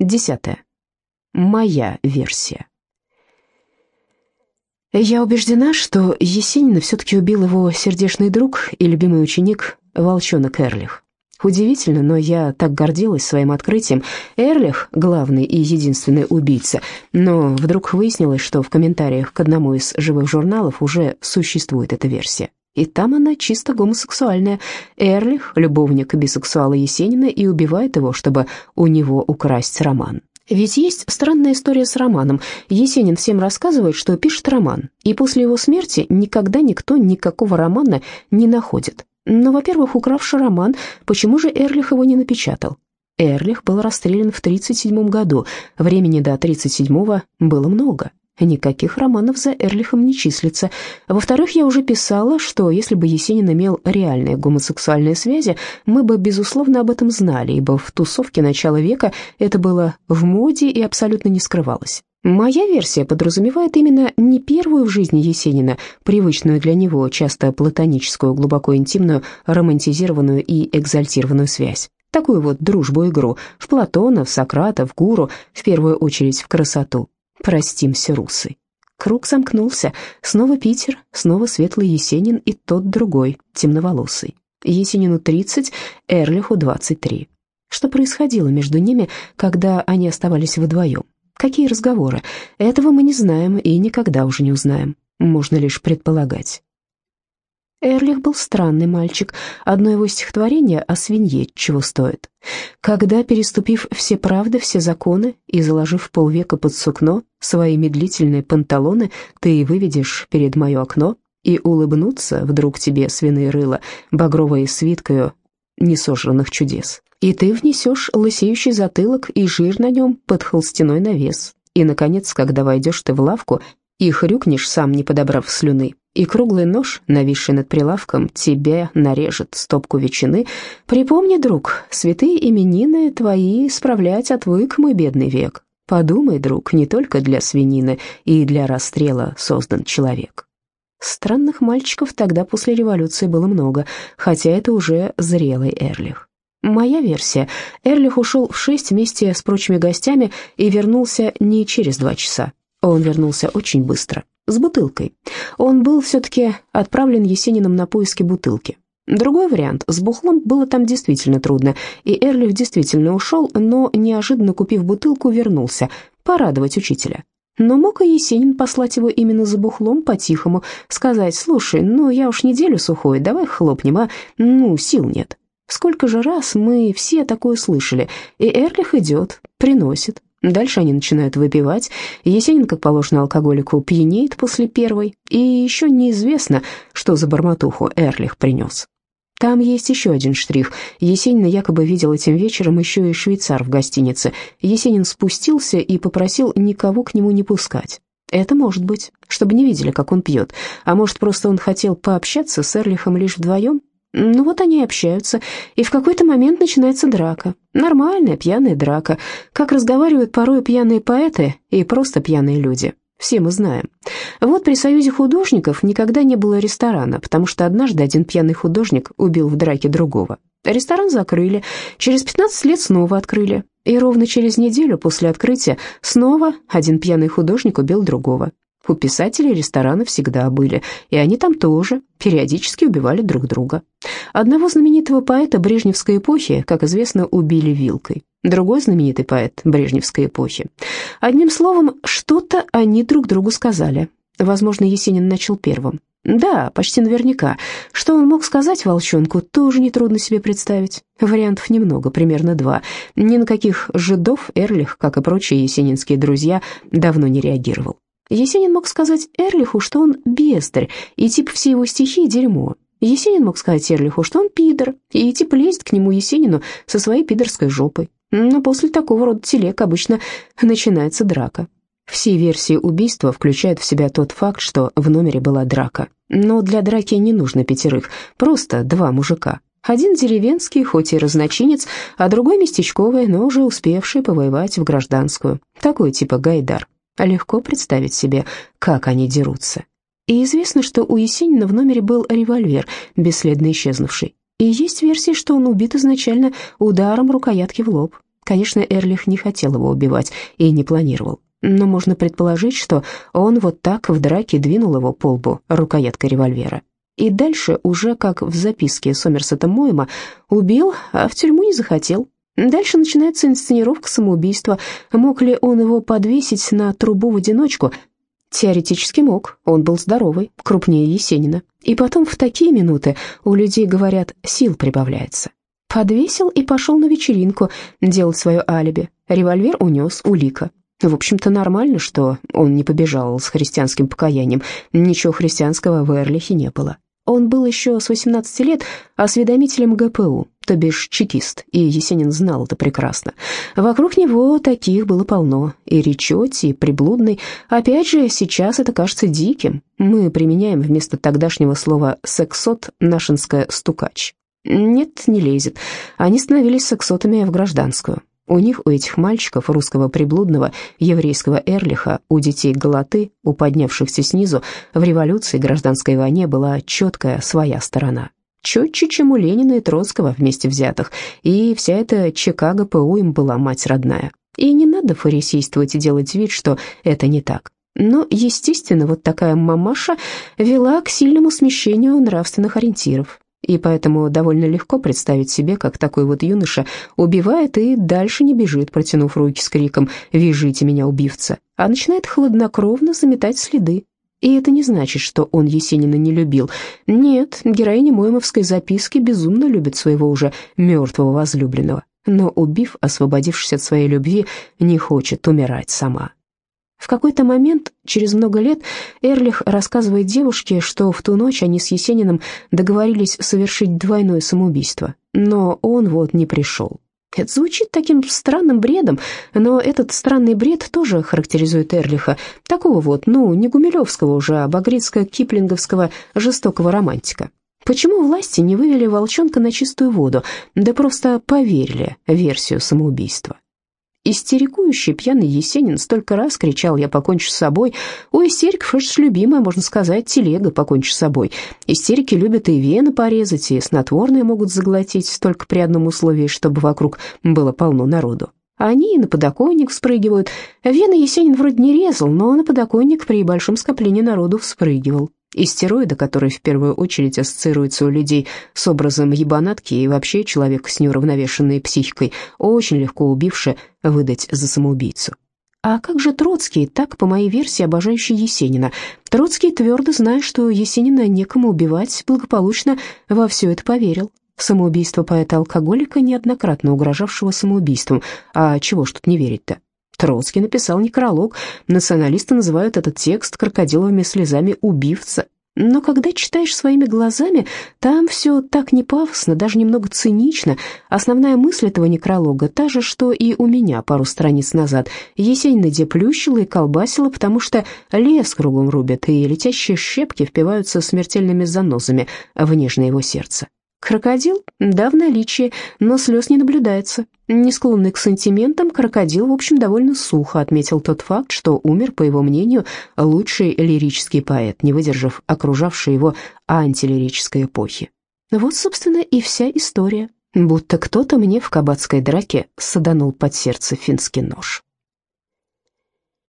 Десятое. Моя версия. Я убеждена, что Есенина все-таки убил его сердечный друг и любимый ученик Волчонок Эрлих. Удивительно, но я так гордилась своим открытием. Эрлих — главный и единственный убийца, но вдруг выяснилось, что в комментариях к одному из живых журналов уже существует эта версия. И там она чисто гомосексуальная. Эрлих — любовник бисексуала Есенина и убивает его, чтобы у него украсть роман. Ведь есть странная история с романом. Есенин всем рассказывает, что пишет роман, и после его смерти никогда никто никакого романа не находит. Но, во-первых, укравший роман, почему же Эрлих его не напечатал? Эрлих был расстрелян в 1937 году, времени до 1937 было много. Никаких романов за Эрлихом не числится. Во-вторых, я уже писала, что если бы Есенин имел реальные гомосексуальные связи, мы бы, безусловно, об этом знали, ибо в тусовке начала века это было в моде и абсолютно не скрывалось. Моя версия подразумевает именно не первую в жизни Есенина, привычную для него, часто платоническую, глубоко интимную, романтизированную и экзальтированную связь. Такую вот дружбу-игру в Платона, в Сократа, в Гуру, в первую очередь в красоту. Простимся, русы. Круг замкнулся. Снова Питер, снова светлый Есенин и тот другой, темноволосый. Есенину 30, Эрлиху 23. Что происходило между ними, когда они оставались вдвоем? Какие разговоры? Этого мы не знаем и никогда уже не узнаем. Можно лишь предполагать. Эрлих был странный мальчик. Одно его стихотворение о свинье чего стоит. Когда, переступив все правды, все законы и заложив полвека под сукно свои медлительные панталоны, ты выведешь перед мое окно и улыбнуться вдруг тебе свиные рыла, багровой свиткою несожранных чудес. И ты внесешь лысеющий затылок и жир на нем под холстяной навес. И, наконец, когда войдешь ты в лавку и хрюкнешь, сам не подобрав слюны, и круглый нож, нависший над прилавком, тебе нарежет стопку ветчины. Припомни, друг, святые именины твои справлять отвык мой бедный век. Подумай, друг, не только для свинины и для расстрела создан человек. Странных мальчиков тогда после революции было много, хотя это уже зрелый Эрлих. Моя версия. Эрлих ушел в шесть вместе с прочими гостями и вернулся не через два часа. Он вернулся очень быстро, с бутылкой. Он был все-таки отправлен Есениным на поиски бутылки. Другой вариант. С бухлом было там действительно трудно, и Эрлих действительно ушел, но, неожиданно купив бутылку, вернулся, порадовать учителя. Но мог и Есенин послать его именно за бухлом по-тихому, сказать, «Слушай, ну я уж неделю сухой, давай хлопнем, а? Ну, сил нет». Сколько же раз мы все такое слышали, и Эрлих идет, приносит, Дальше они начинают выпивать. Есенин, как положено алкоголику, пьянеет после первой. И еще неизвестно, что за бормотуху Эрлих принес. Там есть еще один штрих. Есенина якобы видел этим вечером еще и швейцар в гостинице. Есенин спустился и попросил никого к нему не пускать. Это может быть, чтобы не видели, как он пьет. А может, просто он хотел пообщаться с Эрлихом лишь вдвоем? Ну вот они общаются, и в какой-то момент начинается драка. Нормальная пьяная драка, как разговаривают порой пьяные поэты и просто пьяные люди. Все мы знаем. Вот при Союзе художников никогда не было ресторана, потому что однажды один пьяный художник убил в драке другого. Ресторан закрыли, через 15 лет снова открыли. И ровно через неделю после открытия снова один пьяный художник убил другого. У писателей рестораны всегда были, и они там тоже периодически убивали друг друга. Одного знаменитого поэта брежневской эпохи, как известно, убили вилкой. Другой знаменитый поэт брежневской эпохи. Одним словом, что-то они друг другу сказали. Возможно, Есенин начал первым. Да, почти наверняка. Что он мог сказать волчонку, тоже нетрудно себе представить. Вариантов немного, примерно два. Ни на каких жидов Эрлих, как и прочие есенинские друзья, давно не реагировал. Есенин мог сказать Эрлиху, что он бездарь, и типа все его стихи — дерьмо. Есенин мог сказать Эрлиху, что он пидор, и типа лезет к нему Есенину со своей пидорской жопой. Но после такого рода телег обычно начинается драка. Все версии убийства включают в себя тот факт, что в номере была драка. Но для драки не нужно пятерых, просто два мужика. Один деревенский, хоть и разночинец, а другой местечковый, но уже успевший повоевать в гражданскую. Такой типа Гайдар. А легко представить себе, как они дерутся. И известно, что у Есенина в номере был револьвер, бесследно исчезнувший. И есть версия, что он убит изначально ударом рукоятки в лоб. Конечно, Эрлих не хотел его убивать и не планировал. Но можно предположить, что он вот так в драке двинул его по лбу рукояткой револьвера. И дальше, уже как в записке Сомерсета Моема, убил, а в тюрьму не захотел. Дальше начинается инсценировка самоубийства. Мог ли он его подвесить на трубу в одиночку? Теоретически мог, он был здоровый, крупнее Есенина. И потом в такие минуты у людей, говорят, сил прибавляется. Подвесил и пошел на вечеринку делать свое алиби. Револьвер унес, улика. В общем-то, нормально, что он не побежал с христианским покаянием. Ничего христианского в Эрлихе не было. Он был еще с 18 лет осведомителем ГПУ, то бишь чекист, и Есенин знал это прекрасно. Вокруг него таких было полно, и Ричотти, и Приблудный. Опять же, сейчас это кажется диким. Мы применяем вместо тогдашнего слова «сексот» нашинское «стукач». Нет, не лезет. Они становились сексотами в гражданскую. У них, у этих мальчиков, русского приблудного, еврейского Эрлиха, у детей Галаты, у поднявшихся снизу, в революции, гражданской войне была четкая своя сторона. Четче, чем у Ленина и Троцкого вместе взятых, и вся эта ЧК ГПУ им была мать родная. И не надо фарисействовать и делать вид, что это не так. Но, естественно, вот такая мамаша вела к сильному смещению нравственных ориентиров и поэтому довольно легко представить себе, как такой вот юноша убивает и дальше не бежит, протянув руки с криком «Вяжите меня, убивца!», а начинает хладнокровно заметать следы. И это не значит, что он Есенина не любил. Нет, героиня Моемовской записки безумно любит своего уже мертвого возлюбленного, но, убив, освободившись от своей любви, не хочет умирать сама. В какой-то момент, через много лет, Эрлих рассказывает девушке, что в ту ночь они с Есениным договорились совершить двойное самоубийство, но он вот не пришел. Это звучит таким странным бредом, но этот странный бред тоже характеризует Эрлиха, такого вот, ну, не Гумилевского уже, а багрицко-киплинговского жестокого романтика. Почему власти не вывели волчонка на чистую воду, да просто поверили версию самоубийства? Истерикующий пьяный Есенин столько раз кричал «Я покончу с собой». У истериков это любимая, можно сказать, телега «Покончу с собой». Истерики любят и вены порезать, и снотворные могут заглотить, только при одном условии, чтобы вокруг было полно народу. Они и на подоконник вспрыгивают. Вены Есенин вроде не резал, но на подоконник при большом скоплении народу вспрыгивал. Истероида, который в первую очередь ассоциируется у людей с образом ебанатки и вообще человека с неуравновешенной психикой, очень легко убивший выдать за самоубийцу. А как же Троцкий, так, по моей версии, обожающий Есенина? Троцкий, твердо зная, что Есенина некому убивать, благополучно во все это поверил. Самоубийство поэта-алкоголика, неоднократно угрожавшего самоубийством. А чего ж тут не верить-то? Троцкий написал некролог. Националисты называют этот текст крокодиловыми слезами убивца. Но когда читаешь своими глазами, там все так не пафосно, даже немного цинично. Основная мысль этого некролога та же, что и у меня пару страниц назад. Есенина деплющила и колбасила, потому что лес кругом рубят, и летящие щепки впиваются смертельными занозами в нежное его сердце. Крокодил? Да, в наличии, но слез не наблюдается. Не склонный к сантиментам, крокодил, в общем, довольно сухо отметил тот факт, что умер, по его мнению, лучший лирический поэт, не выдержав окружавшей его антилирической эпохи. Вот, собственно, и вся история. Будто кто-то мне в кабацкой драке саданул под сердце финский нож.